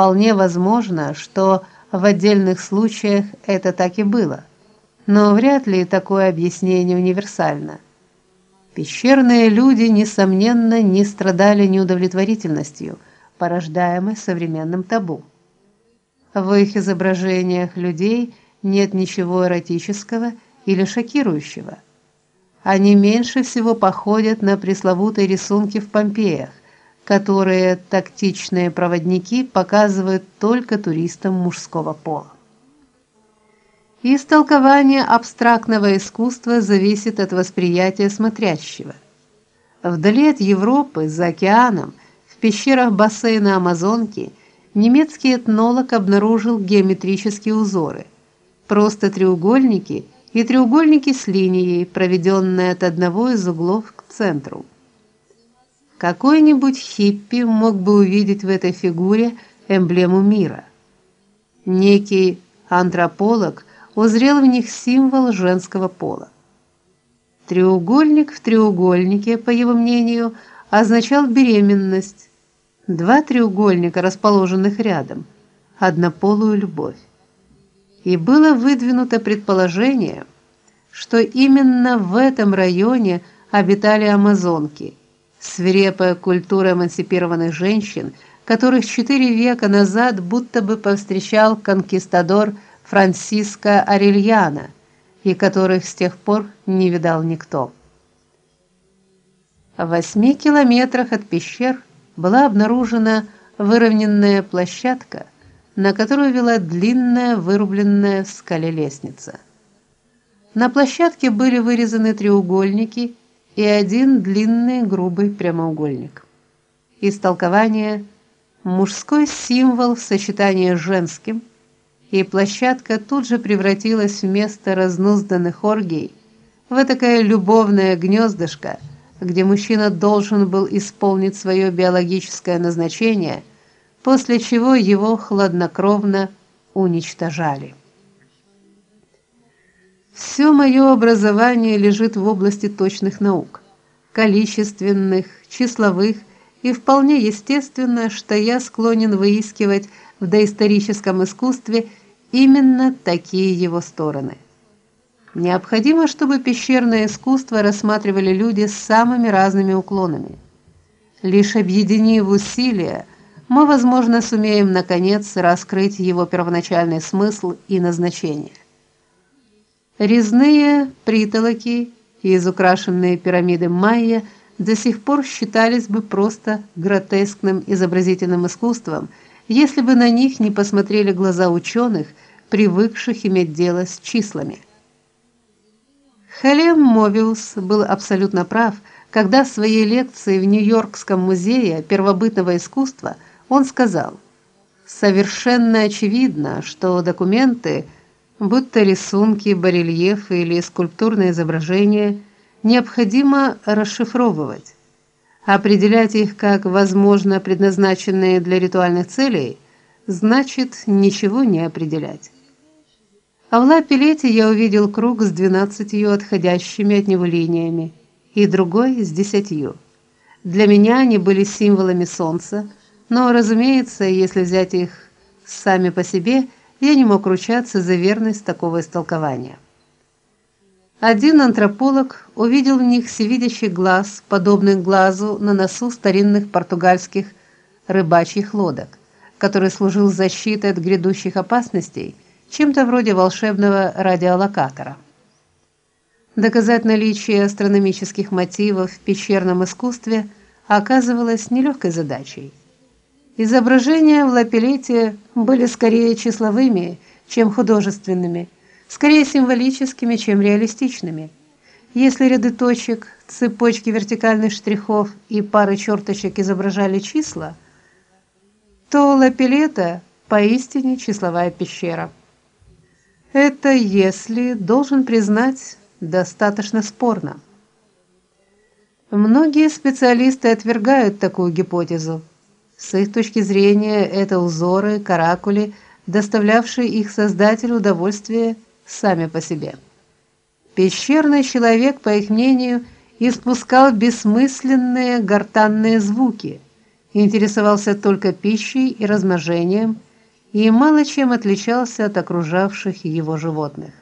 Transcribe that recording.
вполне возможно, что в отдельных случаях это так и было. Но вряд ли такое объяснение универсально. Пещерные люди несомненно не страдали неудовлетворительностью, порождаемой современным табу. В их изображениях людей нет ничего эротического или шокирующего. Они меньше всего походят на пресловутые рисунки в Помпеях, которые тактичные проводники показывают только туристам мужского пола. Истолкование абстрактного искусства зависит от восприятия смотрящего. Вдали от Европы, за океаном, в пещерах бассейна Амазонки, немецкий этнолог обнаружил геометрические узоры, просто треугольники и треугольники с линией, проведенные от одного из углов к центру. Какой-нибудь хиппи мог бы увидеть в этой фигуре эмблему мира. Некий антрополог узрел в них символ женского пола. Треугольник в треугольнике, по его мнению, означал беременность. Два треугольника, расположенных рядом, однополую любовь и было выдвинуто предположение, что именно в этом районе обитали амазонки, свирепая культура эмансипированных женщин, которых четыре века назад будто бы повстречал конкистадор Франсиско Арельяно и которых с тех пор не видал никто. В восьми километрах от пещер была обнаружена выровненная площадка, на которую вела длинная вырубленная в скале лестница. На площадке были вырезаны треугольники и один длинный грубый прямоугольник. Истолкование мужской символ в сочетании с женским, и площадка тут же превратилась в место разнузданных оргий, в такое любовное гнездышко, где мужчина должен был исполнить свое биологическое назначение – после чего его хладнокровно уничтожали. Все мое образование лежит в области точных наук, количественных, числовых, и вполне естественно, что я склонен выискивать в доисторическом искусстве именно такие его стороны. Необходимо, чтобы пещерное искусство рассматривали люди с самыми разными уклонами. Лишь объединив усилия, мы, возможно, сумеем наконец раскрыть его первоначальный смысл и назначение. Резные притолоки и изукрашенные пирамиды майя до сих пор считались бы просто гротескным изобразительным искусством, если бы на них не посмотрели глаза ученых, привыкших иметь дело с числами. Хелем Мовиус был абсолютно прав, когда в своей лекции в Нью-Йоркском музее первобытного искусства – он сказал: "Совершенно очевидно, что документы, будто рисунки, барельефы или скульптурные изображения, необходимо расшифровывать. Определять их как возможно предназначенные для ритуальных целей значит ничего не определять. А в лапилете я увидел круг с двенадцатью отходящими от него линиями и другой с десятью. Для меня они были символами солнца, но, разумеется, если взять их сами по себе, я не мог ручаться за верность такого истолкования. Один антрополог увидел в них всевидящий глаз, подобный глазу на носу старинных португальских рыбачьих лодок, который служил защитой от грядущих опасностей, чем-то вроде волшебного радиолокатора. Доказать наличие астрономических мотивов в пещерном искусстве оказывалось нелегкой задачей. Изображения в лапилете были скорее числовыми, чем художественными, скорее символическими, чем реалистичными. Если ряды точек, цепочки вертикальных штрихов и пары черточек изображали числа, то лапилета поистине числовая пещера. Это, если должен признать, достаточно спорно. Многие специалисты отвергают такую гипотезу с их точки зрения, это узоры, каракули, доставлявшие их создателю удовольствие сами по себе. Пещерный человек, по их мнению, испускал бессмысленные гортанные звуки, интересовался только пищей и размножением и мало чем отличался от окружавших его животных.